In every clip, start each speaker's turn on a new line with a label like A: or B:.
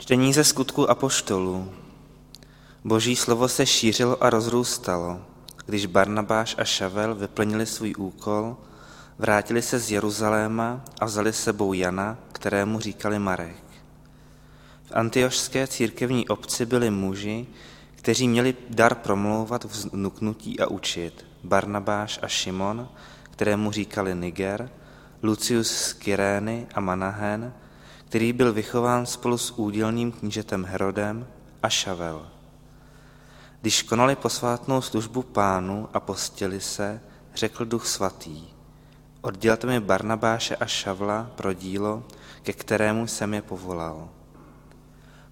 A: Čtení ze skutku apoštolů. Boží slovo se šířilo a rozrůstalo. Když Barnabáš a Šavel vyplnili svůj úkol, vrátili se z Jeruzaléma a vzali sebou Jana, kterému říkali Marek. V antiošské církevní obci byli muži, kteří měli dar promlouvat vnuknutí a učit. Barnabáš a Šimon, kterému říkali Niger, Lucius z Kyrény a Manahen, který byl vychován spolu s údělným knížetem Herodem a Šavel. Když konali posvátnou službu pánu a postili se, řekl duch svatý, oddělte mi Barnabáše a Šavla pro dílo, ke kterému jsem je povolal.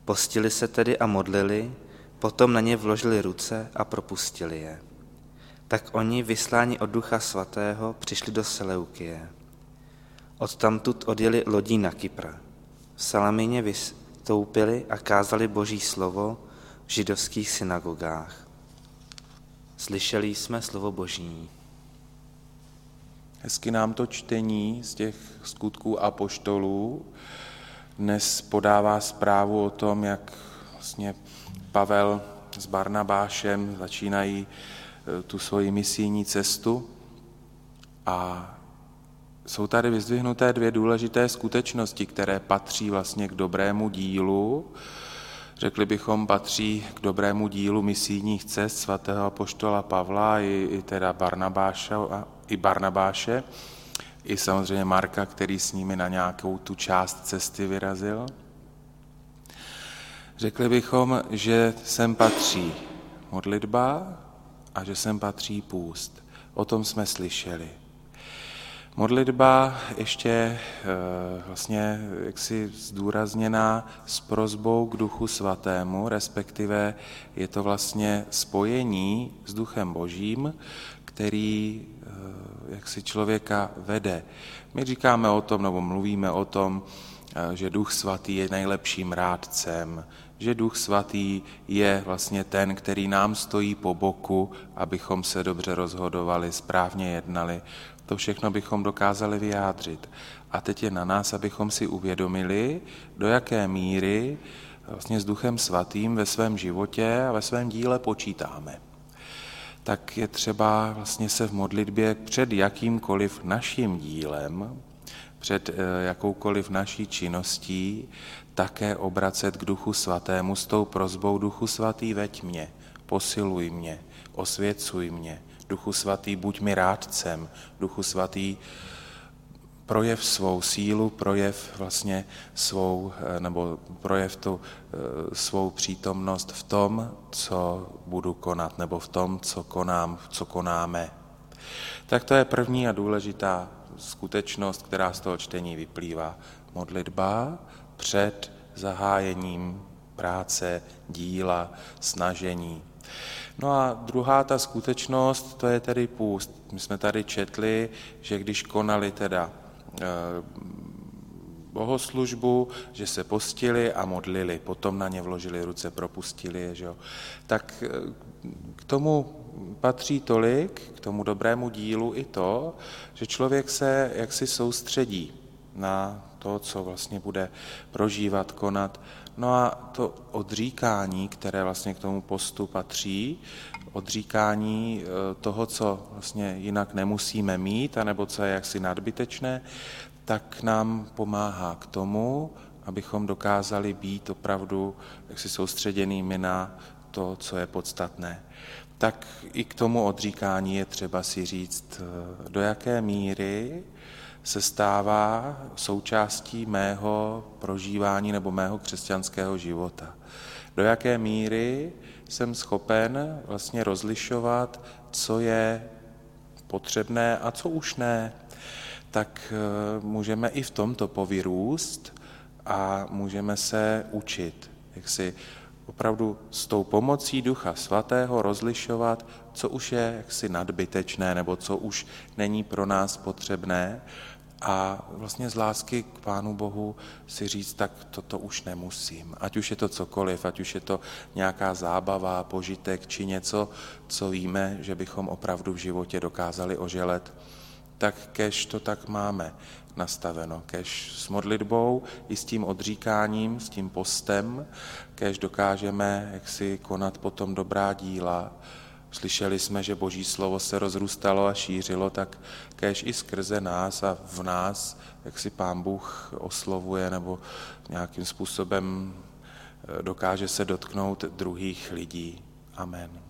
A: Postili se tedy a modlili, potom na ně vložili ruce a propustili je. Tak oni, vysláni od ducha svatého, přišli do Seleukie. Odtamtud odjeli lodí na Kypr. V Salamině vystoupili a kázali boží slovo v židovských synagogách. Slyšeli jsme slovo boží.
B: Hezky nám to čtení z těch skutků a poštolů dnes podává zprávu o tom, jak vlastně Pavel s Barnabášem začínají e, tu svoji misijní cestu a jsou tady vyzdvihnuté dvě důležité skutečnosti, které patří vlastně k dobrému dílu. Řekli bychom, patří k dobrému dílu misijních cest svatého apoštola Pavla i, i teda Barnabáše, i Barnabáše, i samozřejmě Marka, který s nimi na nějakou tu část cesty vyrazil. Řekli bychom, že sem patří modlitba a že sem patří půst. O tom jsme slyšeli. Modlitba ještě eh, vlastně jaksi zdůrazněná s prozbou k Duchu Svatému, respektive je to vlastně spojení s Duchem Božím, který eh, jak si člověka vede. My říkáme o tom, nebo mluvíme o tom, že Duch Svatý je nejlepším rádcem, že Duch Svatý je vlastně ten, který nám stojí po boku, abychom se dobře rozhodovali, správně jednali, to všechno bychom dokázali vyjádřit. A teď je na nás, abychom si uvědomili, do jaké míry vlastně s Duchem Svatým ve svém životě a ve svém díle počítáme. Tak je třeba vlastně se v modlitbě před jakýmkoliv naším dílem, před eh, jakoukoliv naší činností, také obracet k Duchu Svatému s tou prozbou Duchu Svatý veď mě, posiluj mě, osvěcuj mě, Duchu Svatý, buď mi rádcem, Duchu Svatý, projev svou sílu, projev vlastně svou, eh, nebo projev tu eh, svou přítomnost v tom, co budu konat, nebo v tom, co konám, co konáme. Tak to je první a důležitá skutečnost, která z toho čtení vyplývá. Modlitba před zahájením práce, díla, snažení. No a druhá ta skutečnost, to je tedy půst. My jsme tady četli, že když konali teda eh, bohoslužbu, že se postili a modlili, potom na ně vložili ruce, propustili je, že jo. Tak eh, k tomu patří tolik, k tomu dobrému dílu i to, že člověk se jaksi soustředí na to, co vlastně bude prožívat, konat. No a to odříkání, které vlastně k tomu postu patří, odříkání e, toho, co vlastně jinak nemusíme mít, anebo co je jaksi nadbytečné, tak nám pomáhá k tomu, abychom dokázali být opravdu jaksi soustředěnými na to, co je podstatné. Tak i k tomu odříkání je třeba si říct, e, do jaké míry se stává součástí mého prožívání nebo mého křesťanského života. Do jaké míry jsem schopen vlastně rozlišovat, co je potřebné a co už ne, tak eh, můžeme i v tomto povyrůst a můžeme se učit, jak si opravdu s tou pomocí Ducha Svatého rozlišovat, co už je jaksi nadbytečné nebo co už není pro nás potřebné a vlastně z lásky k Pánu Bohu si říct, tak toto už nemusím. Ať už je to cokoliv, ať už je to nějaká zábava, požitek či něco, co víme, že bychom opravdu v životě dokázali oželet, tak kež to tak máme. Nastaveno. Kež s modlitbou i s tím odříkáním, s tím postem, kež dokážeme jak si konat potom dobrá díla. Slyšeli jsme, že Boží slovo se rozrůstalo a šířilo, tak kež i skrze nás a v nás, jak si Pán Bůh oslovuje nebo nějakým způsobem eh, dokáže se dotknout druhých lidí. Amen.